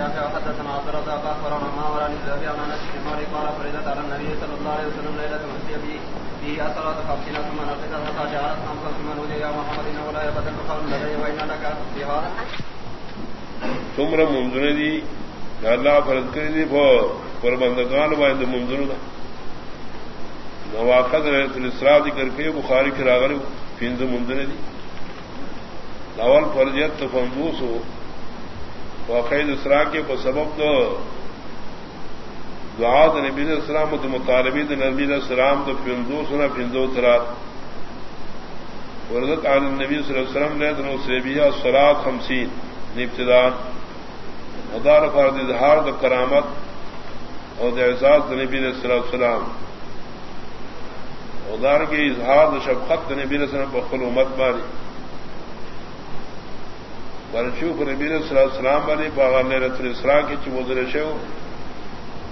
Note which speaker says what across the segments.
Speaker 1: حدثنا عبد الرزاق اخبرنا عن انس بن مالك قال فريدت على النبي صلى الله عليه وسلم ليله به اثرات خمسين ثم حتى جعلت خمسا ثم نودي يا محمد انه لا قول لدي وان لك
Speaker 2: تمر منظر دی اللہ فرض کری دی پر بندگان باید منظر دا. نواقت رہت الاسراء ذکر کے بخاری کی راغر فیند منظر دی. اول فرضیت تفندوس ہو واقعید اسرا کے کو سبب تو دعاد نبی السلام تو مطالبی نبی السلام تو فندو سنا فندو ترات۔ وردت عن النبی صلی اللہ علیہ وسلم نے دنو سیبیہ سرات خمسین یعنی ابتدان ادار فرد اظہار د کرامت اور اعزاز نبی علیہ السلام۔ ادار کے اظہار شفقت نبی علیہ السلام بخل امت باری برشو پر نبی صلی اللہ علیہ السلام بنی پاغا لیلت الاسراء کی چی مدر شو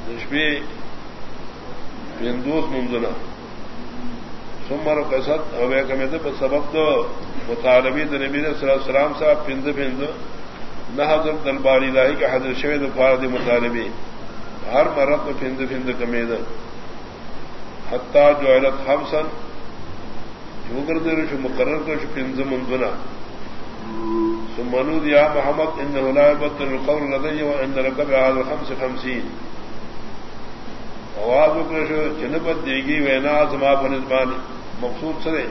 Speaker 2: نشبی بندوس منزنا سمر قصد او بے کمیت پر سبب تو مطالبی دا نبی صلی اللہ علیہ السلام صاحب پند پند نہ حضرت دلباری لاہی کا حضرت شوید فارد مطالبی ہر مرت پند پند کمید حتی جو علت خمسن جو کردر شو، مقرر کر شو پند منزنا ثم نود يا محمد انه لا يبطل القول لدي وان لك بهذا الخمس خمسين. آواز اکرشو جنبت دے گی وینا زما بنسبانی مقصود سرے.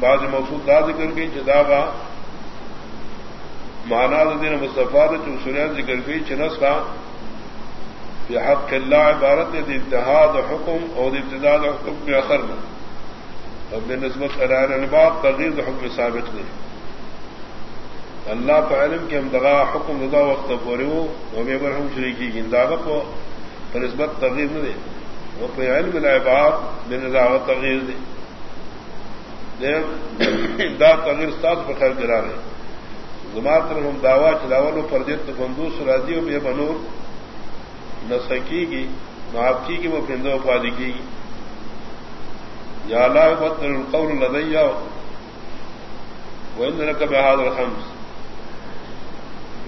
Speaker 2: بعض مقصود دا ذکر کی جدا کا مانا دین مصطفیٰ چو سنین ذکر کی چنس کا فی حق اللہ عبارت دی اتحاد حکم اور ابتداد حکم میں اخر میں اب نسبت ارائر الباب تغیر حکم ثابت نہیں اللہ پہ علم کے ہم دغا حکم رضا وقت پورے ہو وہ بے بر ہم شریکی کی انداغ کو پر نسبت تغیر نہ دے۔ وہ پہ علم العباد بے نظاوت تغیر دے۔ دا تغیر سات پر خیر کرا رہے۔ زمات طرف ہم دعوی چلاول پر دیت بندوس راضی ہو، بے بنور، نہ سکی گی، معاف کی کہ وہ پندو پادی کی گی۔ یا اللہ بت القول لدیا وہ اندر کا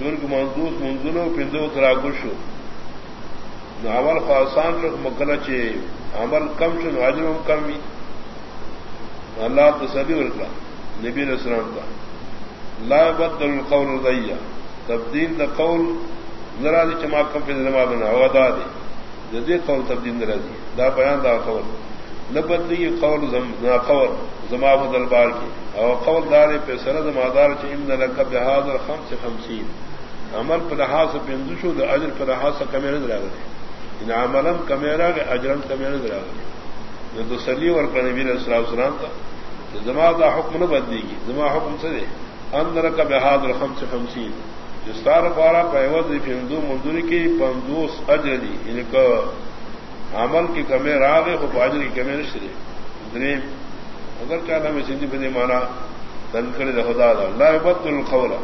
Speaker 2: بحاد الخمس محدود منزلوں پندو ترا گشو عمل خاصان رکھ مکل چے عمل کم شو ناجر کم بھی اللہ تسلی ورکا نبی السلام کا لا بدل القول رضیا تبدیل دا قول ذرا دی چما کم پہ نما بنا ہوا دا دی. جدی قول تبدیل ذرا دی دا بیان دا قول. نہ بدلی قول زم نہ قول. زما بدل بار کی اور قول دار پہ سرد مادار چ ان لک بهذا الخمس 50 عمل پر لحاظ پندو شو، دا اجر پر لحاظ سے کمی نظر آگے ان عملم کمی راگ اجرم کمی نظر آگے جو تو سلی اور نبی علیہ السلام سلام تھا زما دا حکم نہ بدلی گی زما حکم سے دے؟ اندر کا بحاد الخم سے خمسین جستار پارا پیوز پندو مزدوری کی، پندوس اجر دی. یعنی ان کو عمل کی کمی راگ ہے خوب اجر کی کمی نشتے دریم، اگر کیا نام سندھی بدی مانا دن کرے خدا دا، لا بد القولہ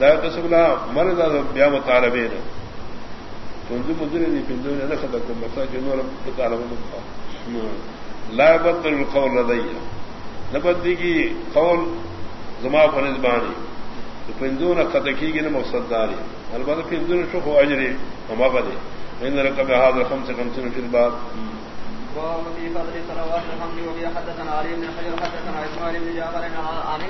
Speaker 2: دا قسم لا مرد بیا مطالبے نے پنجو مدر نہیں پنجو نے رکھ دکھ مسا کہ نور مطالبہ لا بدل القول لدیا نبدی کی قول زما فنز بانی تو پنجو نہ خطکی کی نہ مقصد داری البتہ پنجو نے شوق اجرے ہما بدے ان رکب هذا خمس خمسين في الباب.
Speaker 1: وهو في فضل صلوات الحمد وبي حدثنا علي بن حجر حدثنا اسماعيل بن جعفر عن